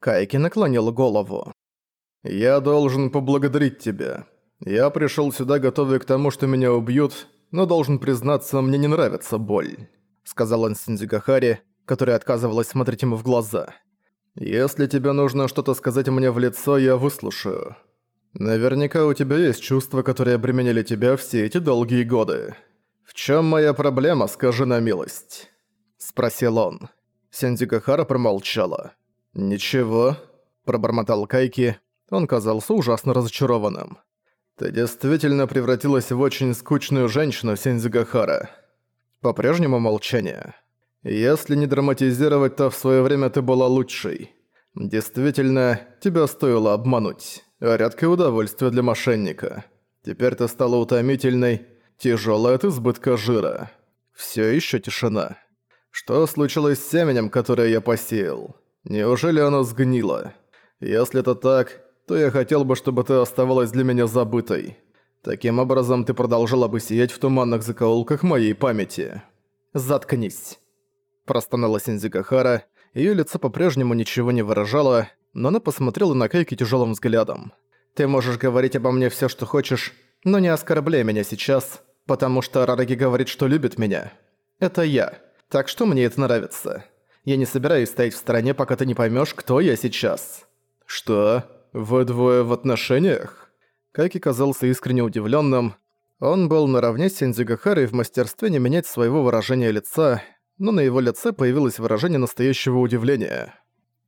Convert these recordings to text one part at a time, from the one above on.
Кайки наклонил голову. «Я должен поблагодарить тебя. Я пришёл сюда готовый к тому, что меня убьют, но должен признаться, мне не нравится боль», сказал он Синдзюгахари, которая отказывалась смотреть ему в глаза. «Если тебе нужно что-то сказать мне в лицо, я выслушаю. Наверняка у тебя есть чувства, которые обременили тебя все эти долгие годы. В чём моя проблема, скажи на милость?» Спросил он. Синдзюгахара промолчала. «Ничего», – пробормотал Кайки. Он казался ужасно разочарованным. «Ты действительно превратилась в очень скучную женщину, Синдзюгахара». По-прежнему молчание. «Если не драматизировать, то в своё время ты была лучшей. Действительно, тебя стоило обмануть. Редкое удовольствие для мошенника. Теперь ты стала утомительной, тяжёлой от избытка жира. Всё ещё тишина. Что случилось с семенем, которое я посеял? Неужели оно сгнило? Если это так, то я хотел бы, чтобы ты оставалась для меня забытой. Таким образом, ты продолжала бы сиять в туманных закоулках моей памяти. Заткнись. Простонала Синзикахара, её лицо по-прежнему ничего не выражало, но она посмотрела на Кайки тяжёлым взглядом. «Ты можешь говорить обо мне всё, что хочешь, но не оскорбляй меня сейчас, потому что Рараги говорит, что любит меня. Это я, так что мне это нравится. Я не собираюсь стоять в стороне, пока ты не поймёшь, кто я сейчас». «Что? Вы двое в отношениях?» Кайки казался искренне удивлённым. Он был наравне с Синдзюгахарой в мастерстве не менять своего выражения лица, но на его лице появилось выражение настоящего удивления.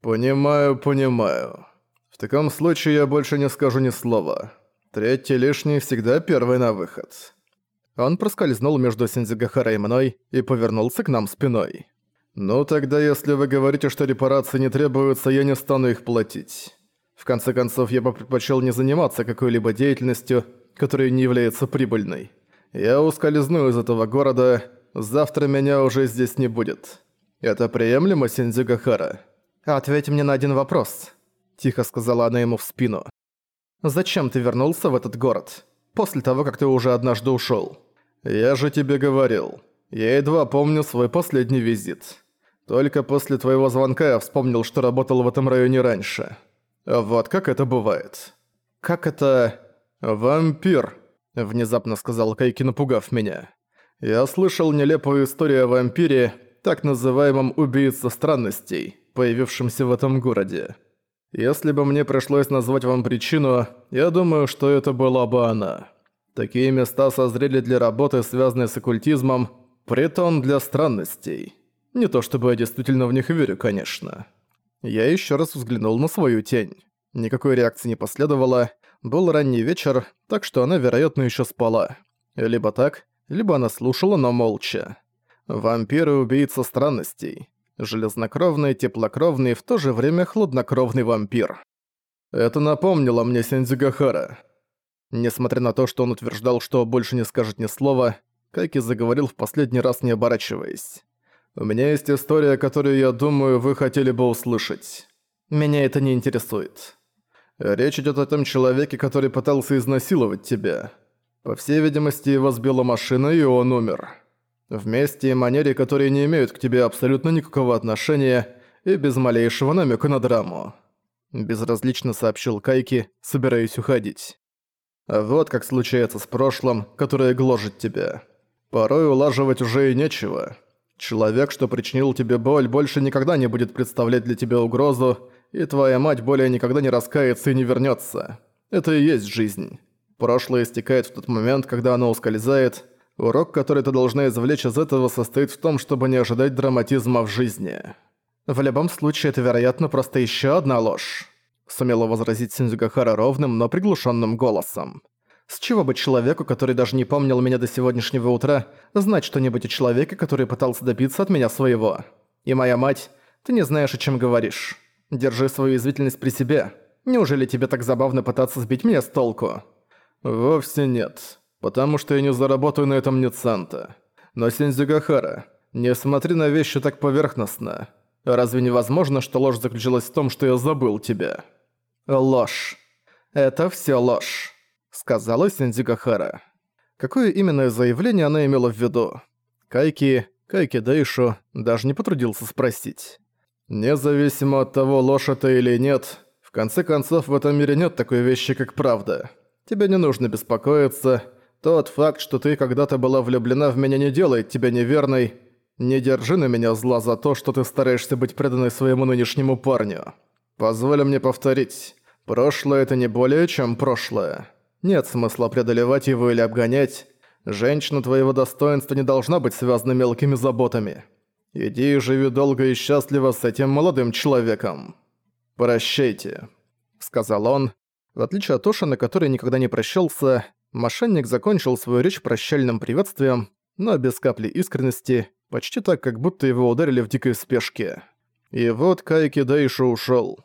«Понимаю, понимаю. В таком случае я больше не скажу ни слова. Третий лишний всегда первый на выход». Он проскользнул между Синдзигахарой и мной и повернулся к нам спиной. «Ну тогда, если вы говорите, что репарации не требуются, я не стану их платить. В конце концов, я бы предпочел не заниматься какой-либо деятельностью, которая не является прибыльной. Я ускользну из этого города, завтра меня уже здесь не будет. Это приемлемо, Синдзигахара?» «Ответь мне на один вопрос», – тихо сказала она ему в спину. «Зачем ты вернулся в этот город, после того, как ты уже однажды ушёл?» «Я же тебе говорил. Я едва помню свой последний визит. Только после твоего звонка я вспомнил, что работал в этом районе раньше. Вот как это бывает». «Как это...» «Вампир», – внезапно сказал Кайки, напугав меня. «Я слышал нелепую историю о вампире, так называемом «убийце странностей» появившимся в этом городе. Если бы мне пришлось назвать вам причину, я думаю, что это была бы она. Такие места созрели для работы, связанной с оккультизмом, притом для странностей. Не то чтобы я действительно в них верю, конечно. Я еще раз взглянул на свою тень. Никакой реакции не последовало. Был ранний вечер, так что она, вероятно, еще спала. Либо так, либо она слушала, но молча. Вампиры-убийца странностей железнокровный, теплокровный в то же время хладнокровный вампир. Это напомнило мне Сензюгахара. Несмотря на то, что он утверждал, что больше не скажет ни слова, Кайки заговорил в последний раз не оборачиваясь. «У меня есть история, которую, я думаю, вы хотели бы услышать. Меня это не интересует. Речь идет о том человеке, который пытался изнасиловать тебя. По всей видимости, его сбила машина, и он умер». В месте и манере, которые не имеют к тебе абсолютно никакого отношения и без малейшего намека на драму. Безразлично сообщил Кайки, собираясь уходить. вот как случается с прошлым, которое гложет тебя. Порой улаживать уже и нечего. Человек, что причинил тебе боль, больше никогда не будет представлять для тебя угрозу, и твоя мать более никогда не раскается и не вернется. Это и есть жизнь. Прошлое истекает в тот момент, когда оно ускользает, Урок, который ты должна извлечь из этого, состоит в том, чтобы не ожидать драматизма в жизни. В любом случае, это, вероятно, просто еще одна ложь. Сумела возразить Синдзюгахара ровным, но приглушенным голосом. С чего бы человеку, который даже не помнил меня до сегодняшнего утра, знать что-нибудь о человеке, который пытался добиться от меня своего? И моя мать, ты не знаешь, о чем говоришь. Держи свою извительность при себе. Неужели тебе так забавно пытаться сбить меня с толку? Вовсе нет потому что я не заработаю на этом ни цента. Но Синзюгахара, не смотри на вещи так поверхностно. Разве невозможно, что ложь заключалась в том, что я забыл тебя? Ложь. Это все ложь, сказала Синзюгахара. Какое именно заявление она имела в виду? Кайки, Кайки Дэйшу даже не потрудился спросить. Независимо от того, ложь это или нет, в конце концов в этом мире нет такой вещи, как правда. Тебе не нужно беспокоиться. Тот факт, что ты когда-то была влюблена в меня не делает тебя неверной. Не держи на меня зла за то, что ты стараешься быть преданной своему нынешнему парню. Позволь мне повторить. Прошлое – это не более, чем прошлое. Нет смысла преодолевать его или обгонять. Женщина твоего достоинства не должна быть связана мелкими заботами. Иди и живи долго и счастливо с этим молодым человеком. Прощайте», — сказал он. В отличие от Ошина, который никогда не прощался, мошенник закончил свою речь прощальным приветствием, но без капли искренности, почти так, как будто его ударили в дикой спешке. И вот Кайки Дэйши ушёл.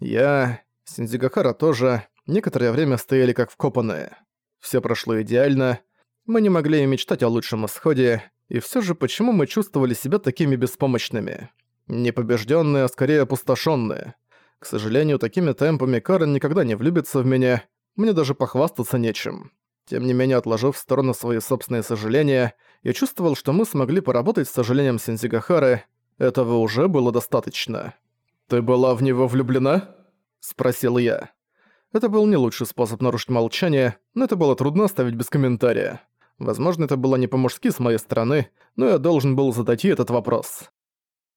Я, Синдзигахара тоже, некоторое время стояли как вкопанные. Всё прошло идеально, мы не могли и мечтать о лучшем исходе, и всё же почему мы чувствовали себя такими беспомощными? Не побеждённые, а скорее опустошённые. К сожалению, такими темпами Карен никогда не влюбится в меня, мне даже похвастаться нечем. Тем не менее, отложив в сторону свои собственные сожаления, я чувствовал, что мы смогли поработать с сожалением Сензигахары. Этого уже было достаточно. «Ты была в него влюблена?» – спросил я. Это был не лучший способ нарушить молчание, но это было трудно оставить без комментария. Возможно, это было не по-мужски с моей стороны, но я должен был задать ей этот вопрос.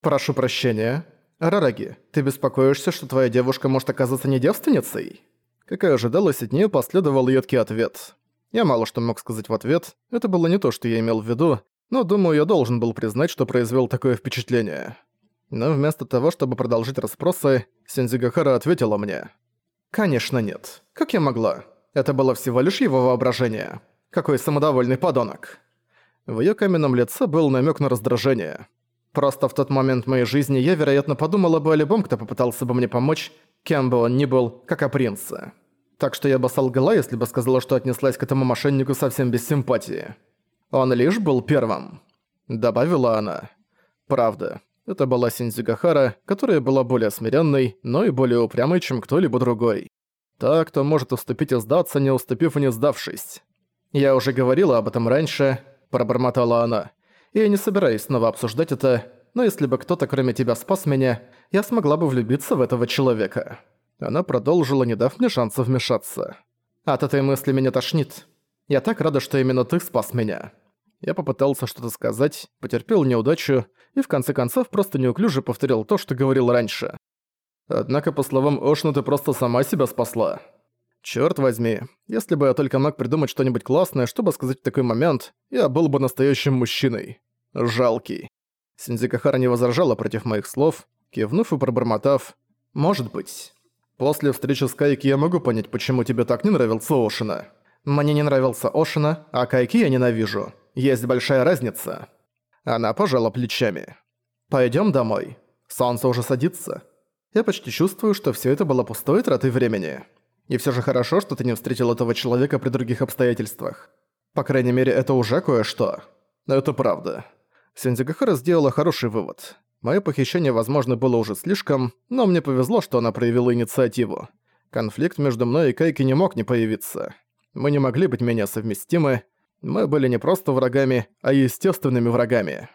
«Прошу прощения. Рараги, ты беспокоишься, что твоя девушка может оказаться не девственницей?» Как и ожидалось, от нее последовал едкий ответ. Я мало что мог сказать в ответ, это было не то, что я имел в виду, но думаю, я должен был признать, что произвел такое впечатление. Но вместо того, чтобы продолжить расспросы, Сензигахара ответила мне. «Конечно нет. Как я могла? Это было всего лишь его воображение. Какой самодовольный подонок. В её каменном лице был намёк на раздражение. Просто в тот момент моей жизни я, вероятно, подумала бы о любом, кто попытался бы мне помочь, кем бы он ни был, как о принце. Так что я бы солгала, если бы сказала, что отнеслась к этому мошеннику совсем без симпатии. Он лишь был первым. Добавила она. Правда. Это была Синдзюгахара, которая была более смиренной, но и более упрямой, чем кто-либо другой. Та, кто может уступить и сдаться, не уступив и не сдавшись. «Я уже говорила об этом раньше», – пробормотала она. «И я не собираюсь снова обсуждать это, но если бы кто-то кроме тебя спас меня, я смогла бы влюбиться в этого человека». Она продолжила, не дав мне шанса вмешаться. «От этой мысли меня тошнит. Я так рада, что именно ты спас меня». Я попытался что-то сказать, потерпел неудачу и в конце концов просто неуклюже повторил то, что говорил раньше. Однако, по словам Ошна, ты просто сама себя спасла. Чёрт возьми, если бы я только мог придумать что-нибудь классное, чтобы сказать в такой момент, я был бы настоящим мужчиной. Жалкий. Синдзикахара не возражала против моих слов, кивнув и пробормотав «Может быть». После встречи с Кайки я могу понять, почему тебе так не нравился Ошина. Мне не нравился Ошина, а Кайки я ненавижу. Есть большая разница. Она пожала плечами. Пойдём домой. Солнце уже садится. Я почти чувствую, что всё это было пустой тратой времени. И все же хорошо, что ты не встретил этого человека при других обстоятельствах. По крайней мере, это уже кое-что. Это правда. Синдзигахара сделала хороший вывод. Моё похищение, возможно, было уже слишком, но мне повезло, что она проявила инициативу. Конфликт между мной и Кайки не мог не появиться. Мы не могли быть менее совместимы. Мы были не просто врагами, а естественными врагами.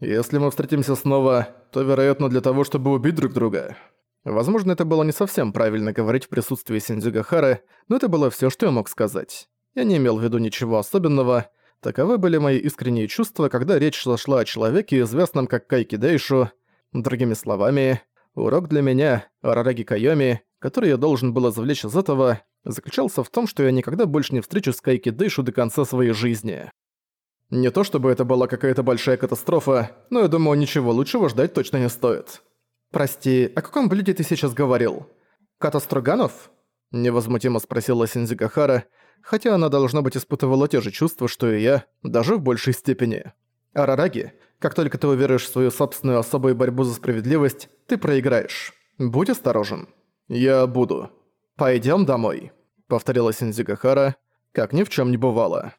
Если мы встретимся снова, то, вероятно, для того, чтобы убить друг друга. Возможно, это было не совсем правильно говорить в присутствии Синдзюгахары, но это было всё, что я мог сказать. Я не имел в виду ничего особенного. Таковы были мои искренние чувства, когда речь шла о человеке, известном как Кайки Дейшу. Другими словами, урок для меня, Арараги Кайоми, который я должен был извлечь из этого, заключался в том, что я никогда больше не встречусь с Кайки Дейшу до конца своей жизни. Не то чтобы это была какая-то большая катастрофа, но я думаю, ничего лучшего ждать точно не стоит. «Прости, о каком блюде ты сейчас говорил? Катастроганов?» Невозмутимо спросила Синзигахара, хотя она, должно быть, испытывала те же чувства, что и я, даже в большей степени. «Арараги, как только ты уверуешь в свою собственную особую борьбу за справедливость, ты проиграешь. Будь осторожен». «Я буду». «Пойдём домой», — повторила Синзигахара, как ни в чём не бывало.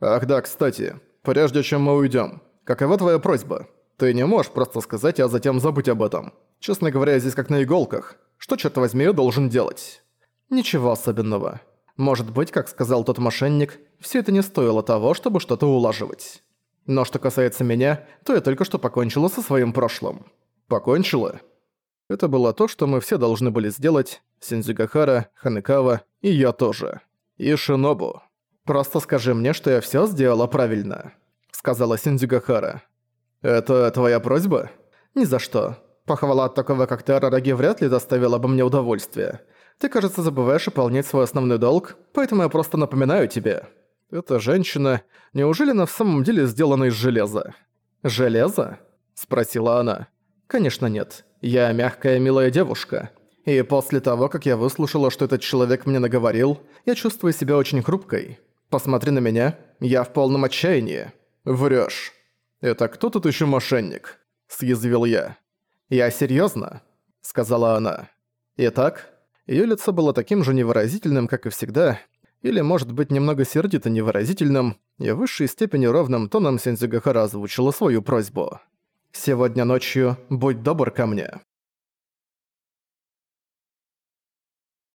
«Ах да, кстати, прежде чем мы уйдём, какова твоя просьба? Ты не можешь просто сказать, а затем забыть об этом». Честно говоря, здесь как на иголках. Что, черт возьми, я должен делать? Ничего особенного. Может быть, как сказал тот мошенник, все это не стоило того, чтобы что-то улаживать. Но что касается меня, то я только что покончила со своим прошлым. Покончила? Это было то, что мы все должны были сделать, Синдзюгахара, Ханекава и я тоже. И Шинобу. «Просто скажи мне, что я всё сделала правильно», — сказала Синдзюгахара. «Это твоя просьба?» «Ни за что. Похвала от такого, как ты, Арараги, вряд ли доставила бы мне удовольствие. Ты, кажется, забываешь выполнять свой основной долг, поэтому я просто напоминаю тебе. Эта женщина, неужели она в самом деле сделана из железа?» «Железо?» — спросила она. «Конечно нет. Я мягкая, милая девушка. И после того, как я выслушала, что этот человек мне наговорил, я чувствую себя очень хрупкой. Посмотри на меня, я в полном отчаянии. Врёшь. Это кто тут ещё мошенник? Съязвил я. Я серьёзно, сказала она. Итак, её лицо было таким же невыразительным, как и всегда, или, может быть, немного сердито невыразительным, и в высшей степени ровным тоном Сензюгахара озвучила свою просьбу. «Сегодня ночью будь добр ко мне».